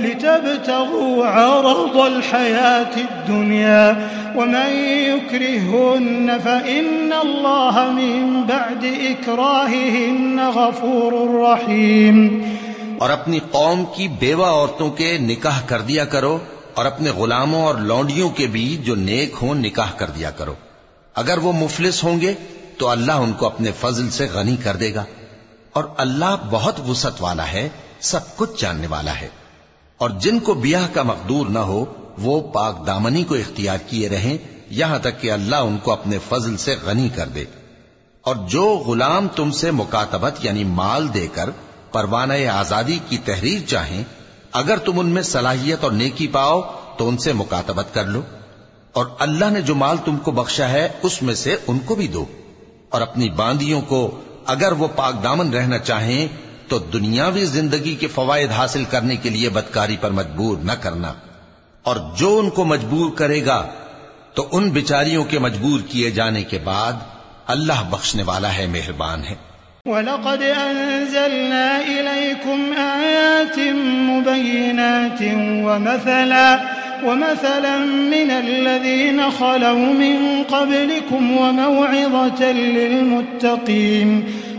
لتبتغوا عرض الحياة الدنيا ومن يكرهن فإن الله من بعد إكراههن غفور رحيم اور اپنی قوم کی بیوہ عورتوں کے نکاح کر دیا کرو اور اپنے غلاموں اور لونڈیوں کے بھی جو نیک ہوں نکاح کر دیا کرو۔ اگر وہ مفلس ہوں گے تو اللہ ان کو اپنے فضل سے غنی کر دے گا۔ اور اللہ بہت وسط والا ہے، سب کچھ جاننے والا ہے۔ اور جن کو بیاہ کا مقدور نہ ہو، وہ پاک دامنی کو اختیار کیے رہیں، یہاں تک کہ اللہ ان کو اپنے فضل سے غنی کر دے۔ اور جو غلام تم سے مکاتبت یعنی مال دے کر پروانہ آزادی کی تحریر چاہیں، اگر تم ان میں صلاحیت اور نیکی پاؤ، تو ان سے مکاتبت کر لو۔ اور اللہ نے جو مال تم کو بخشا ہے، اس میں سے ان کو بھی دو۔ اور اپنی باندیوں کو اگر وہ پاک دامن رہنا چاہیں تو دنیاوی زندگی کے فوائد حاصل کرنے کے لیے بدکاری پر مجبور نہ کرنا۔ اور جو ان کو مجبور کرے گا، تو ان بچاریوں کے مجبور کیے جانے کے بعد اللہ بخشنے والا ہے، مہربان ہے۔ وَلَقَدْ أَنزَلْنَا إِلَيْكُمْ آيَاتٍ مُبَيِّنَاتٍ وَمَثَلًا، ومثلا من الذين خلوا من قبلكم وموعظة للمتقين۔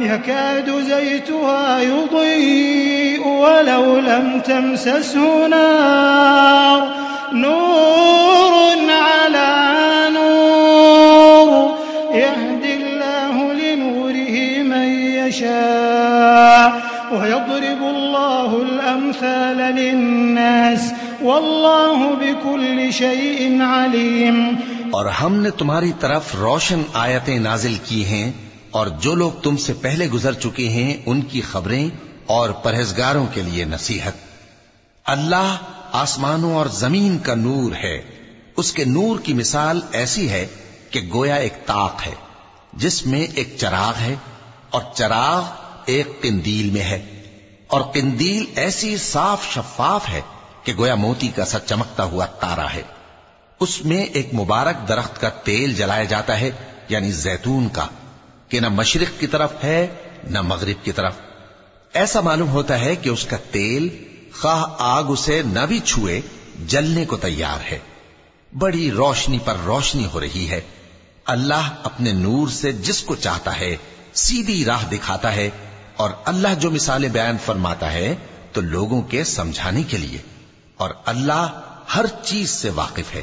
يكاد زيتها يضيء ولو لم تمسسه نار. نور على نور. يهدي الله لنوره من يشاء. ويضرب الله الأمثال للناس. واللہ بكل شيء علیم اور ہم نے تمہاری طرف روشن آیتیں نازل کی ہیں اور جو لوگ تم سے پہلے گزر چکے ہیں، ان کی خبریں اور پرہزگاروں کے لیے نصیحت۔ اللہ آسمانوں اور زمین کا نور ہے۔ اس کے نور کی مثال ایسی ہے کہ گویا ایک تاق ہے، جس میں ایک چراغ ہے اور چراغ ایک قندیل میں ہے۔ اور قندیل ایسی صاف شفاف ہے کہ گویا موتی کا سا چمکتا ہوا تارا ہے۔ اس میں ایک مبارک درخت کا تیل جلایا جاتا ہے یعنی زیتون کا۔ کہ نہ مشرق کی طرف ہے، نہ مغرب کی طرف۔ ایسا معلوم ہوتا ہے کہ اس کا تیل خواہ آگ اسے نہ بھی چھوئے، جلنے کو تیار ہے۔ بڑی روشنی پر روشنی ہو رہی ہے۔ اللہ اپنے نور سے جس کو چاہتا ہے، سیدھی راہ دکھاتا ہے۔ اور اللہ جو مثالیں بیان فرماتا ہے، تو لوگوں کے سمجھانے کے لیے۔ اور اللہ ہر چیز سے واقف ہے۔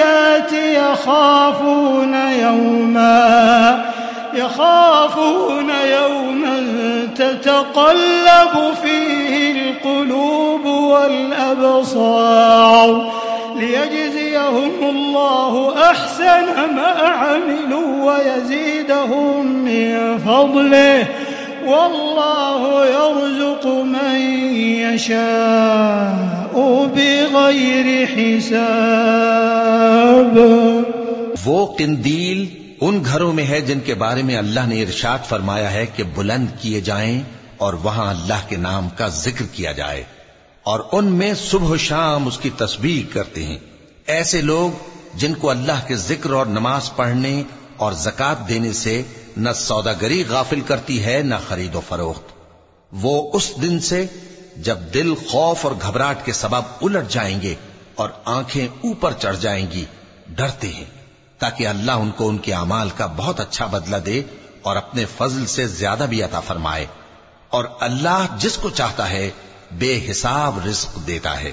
الزكاة يخافون يوما يخافون يوما تتقلب فيه القلوب والأبصار ليجزيهم الله أحسن ما عملوا ويزيدهم من فضله والله يرزق من يشاء بغير حساب. وہ قندیل ان گھروں میں ہے جن کے بارے میں اللہ نے ارشاد فرمایا ہے کہ بلند کیے جائیں اور وہاں اللہ کے نام کا ذکر کیا جائے اور ان میں صبح و شام اس کی تسبیح کرتے ہیں۔ ایسے لوگ جن کو اللہ کے ذکر اور نماز پڑھنے اور زکات دینے سے نہ سوداگری غافل کرتی ہے، نہ خرید و فروخت۔ وہ اس دن سے جب دل خوف اور گھبراہٹ کے سبب الٹ جائیں گے اور آنکھیں اوپر چڑھ جائیں گی، ڈرتے ہیں۔ تاکہ اللہ ان کو ان کے اعمال کا بہت اچھا بدلہ دے اور اپنے فضل سے زیادہ بھی عطا فرمائے۔ اور اللہ جس کو چاہتا ہے، بے حساب رزق دیتا ہے۔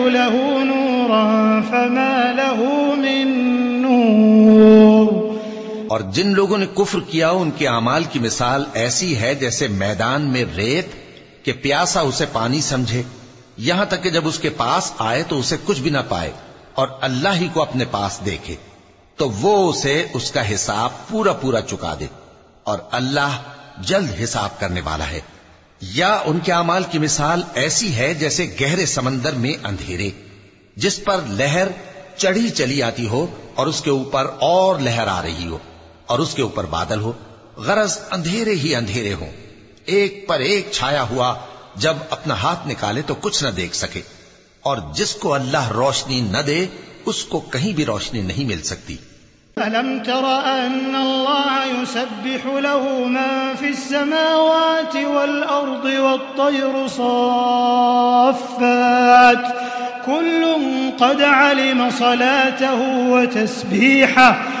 اور جن لوگوں نے کفر کیا، ان کے اعمال کی مثال ایسی ہے جیسے میدان میں ریت کہ پیاسا اسے پانی سمجھے۔ یہاں تک کہ جب اس کے پاس آئے تو اسے کچھ بھی نہ پائے اور اللہ ہی کو اپنے پاس دیکھے، تو وہ اسے اس کا حساب پورا پورا چکا دے اور اللہ جلد حساب کرنے والا ہے۔ یا ان کے اعمال کی مثال ایسی ہے جیسے گہرے سمندر میں اندھیرے، جس پر لہر چڑھی چلی آتی ہو اور اس کے اوپر اور لہر آ رہی ہو۔ اور اس کے اوپر بادل ہو، غرض اندھیرے ہی اندھیرے ہوں۔ ایک پر ایک چھایا ہوا، جب اپنا ہاتھ نکالے تو کچھ نہ دیکھ سکے۔ اور جس کو اللہ روشنی نہ دے، اس کو کہیں بھی روشنی نہیں مل سکتی۔ ألم تر أن الله يسبح له ما في السماوات والأرض والطير صافات كل قد علم صلاته وتسبيحه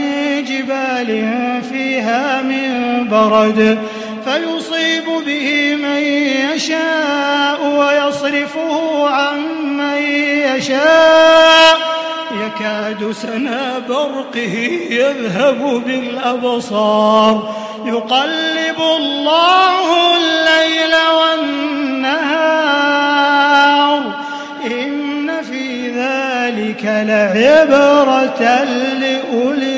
جبال فيها من برد، فيصيب به من يشاء ويصرفه عن من يشاء. يكاد سنا برقه يذهب بالأبصار. يقلب الله الليل والنهار. إن في ذلك لعبرة لأولي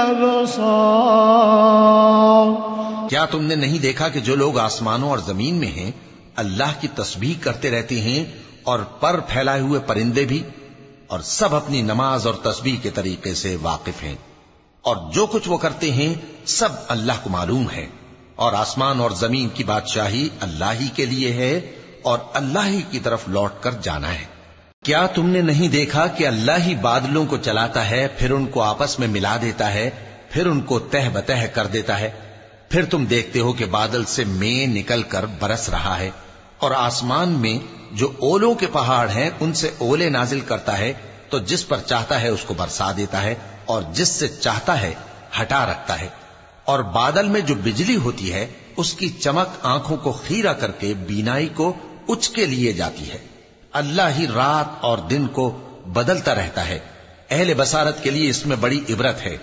الأبصار۔ کیا تم نے نہیں دیکھا کہ جو لوگ آسمانوں اور زمین میں ہیں، اللہ کی تسبیح کرتے رہتے ہیں اور پر پھیلائے ہوئے پرندے بھی، اور سب اپنی نماز اور تسبیح کے طریقے سے واقف ہیں۔ اور جو کچھ وہ کرتے ہیں، سب اللہ کو معلوم ہے۔ اور آسمان اور زمین کی بادشاہی اللہ ہی کے لیے ہے اور اللہ ہی کی طرف لوٹ کر جانا ہے۔ کیا تم نے نہیں دیکھا کہ اللہ ہی بادلوں کو چلاتا ہے، پھر ان کو آپس میں ملا دیتا ہے، پھر ان کو تہ بتہ کر دیتا ہے۔ پھر تم دیکھتے ہو کہ بادل سے میں نکل کر برس رہا ہے۔ اور آسمان میں جو اولوں کے پہاڑ ہیں، ان سے اولے نازل کرتا ہے۔ تو جس پر چاہتا ہے، اس کو برسا دیتا ہے۔ اور جس سے چاہتا ہے، ہٹا رکھتا ہے۔ اور بادل میں جو بجلی ہوتی ہے، اس کی چمک آنکھوں کو خیرہ کر کے بینائی کو اچ کے لیے جاتی ہے۔ اللہ ہی رات اور دن کو بدلتا رہتا ہے۔ اہل بسارت کے لیے اس میں بڑی عبرت ہے۔